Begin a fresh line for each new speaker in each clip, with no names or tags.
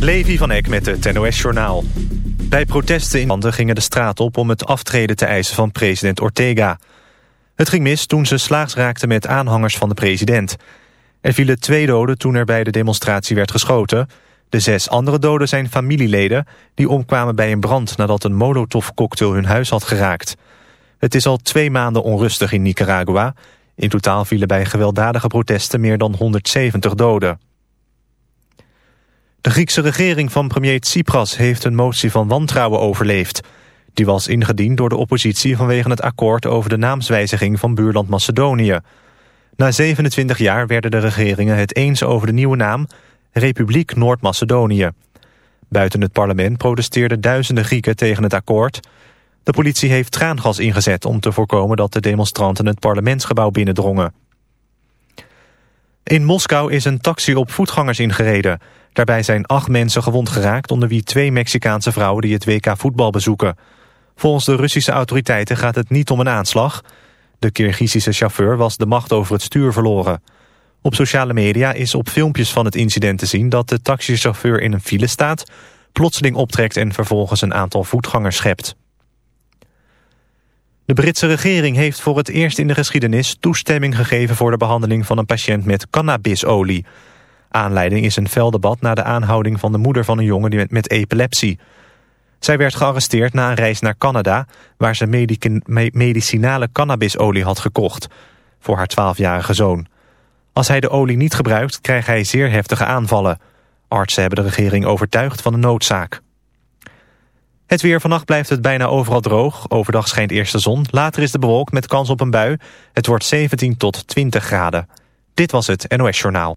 Levi van Eck met het NOS-journaal. Bij protesten in landen gingen de straat op om het aftreden te eisen van president Ortega. Het ging mis toen ze slaags raakten met aanhangers van de president. Er vielen twee doden toen er bij de demonstratie werd geschoten. De zes andere doden zijn familieleden die omkwamen bij een brand... nadat een molotovcocktail hun huis had geraakt. Het is al twee maanden onrustig in Nicaragua. In totaal vielen bij gewelddadige protesten meer dan 170 doden. De Griekse regering van premier Tsipras heeft een motie van wantrouwen overleefd. Die was ingediend door de oppositie vanwege het akkoord over de naamswijziging van buurland Macedonië. Na 27 jaar werden de regeringen het eens over de nieuwe naam Republiek Noord-Macedonië. Buiten het parlement protesteerden duizenden Grieken tegen het akkoord. De politie heeft traangas ingezet om te voorkomen dat de demonstranten het parlementsgebouw binnendrongen. In Moskou is een taxi op voetgangers ingereden. Daarbij zijn acht mensen gewond geraakt... onder wie twee Mexicaanse vrouwen die het WK voetbal bezoeken. Volgens de Russische autoriteiten gaat het niet om een aanslag. De Kirgizische chauffeur was de macht over het stuur verloren. Op sociale media is op filmpjes van het incident te zien... dat de taxichauffeur in een file staat, plotseling optrekt... en vervolgens een aantal voetgangers schept. De Britse regering heeft voor het eerst in de geschiedenis toestemming gegeven voor de behandeling van een patiënt met cannabisolie. Aanleiding is een fel debat na de aanhouding van de moeder van een jongen met, met epilepsie. Zij werd gearresteerd na een reis naar Canada... waar ze medicinale cannabisolie had gekocht... voor haar 12-jarige zoon. Als hij de olie niet gebruikt, krijgt hij zeer heftige aanvallen. Artsen hebben de regering overtuigd van de noodzaak. Het weer vannacht blijft het bijna overal droog. Overdag schijnt eerst de zon. Later is de bewolkt met kans op een bui. Het wordt 17 tot 20 graden. Dit was het NOS Journaal.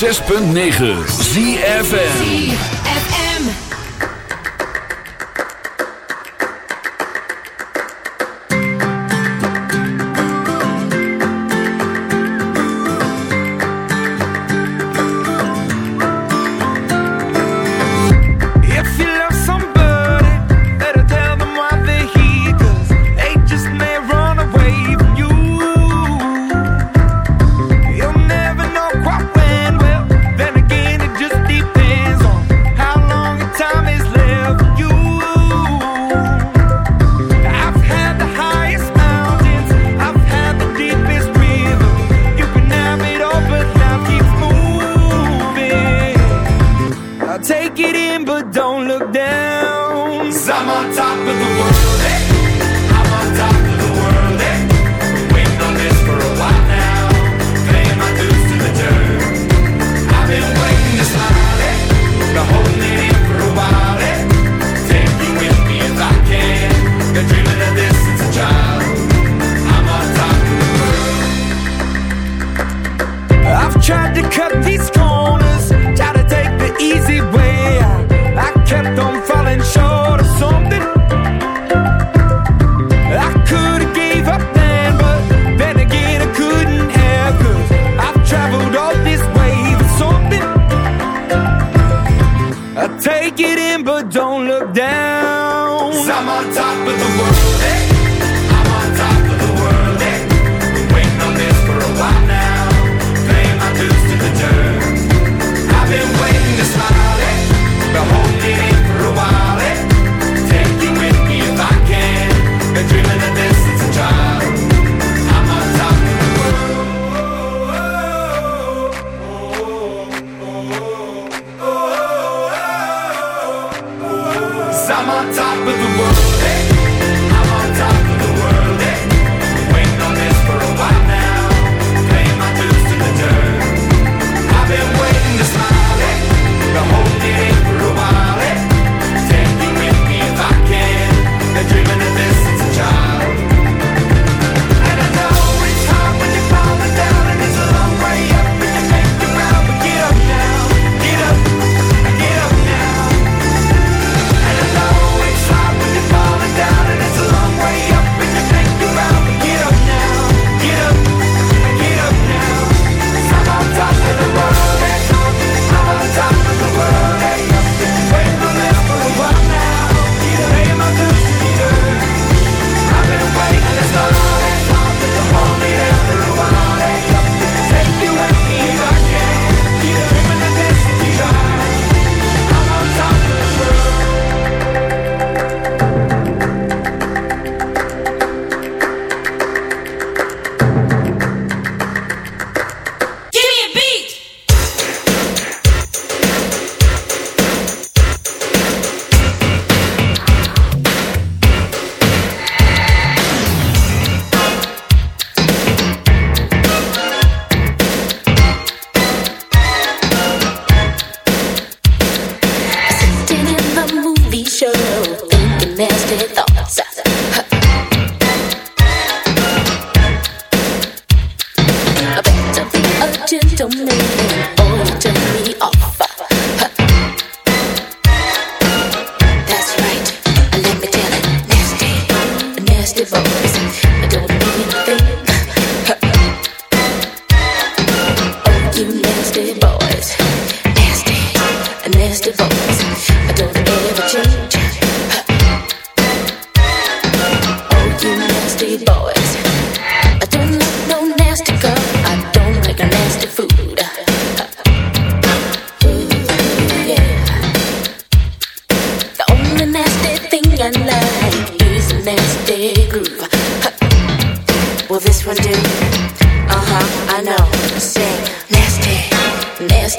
6.9. of the world. with the world.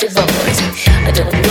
I don't know.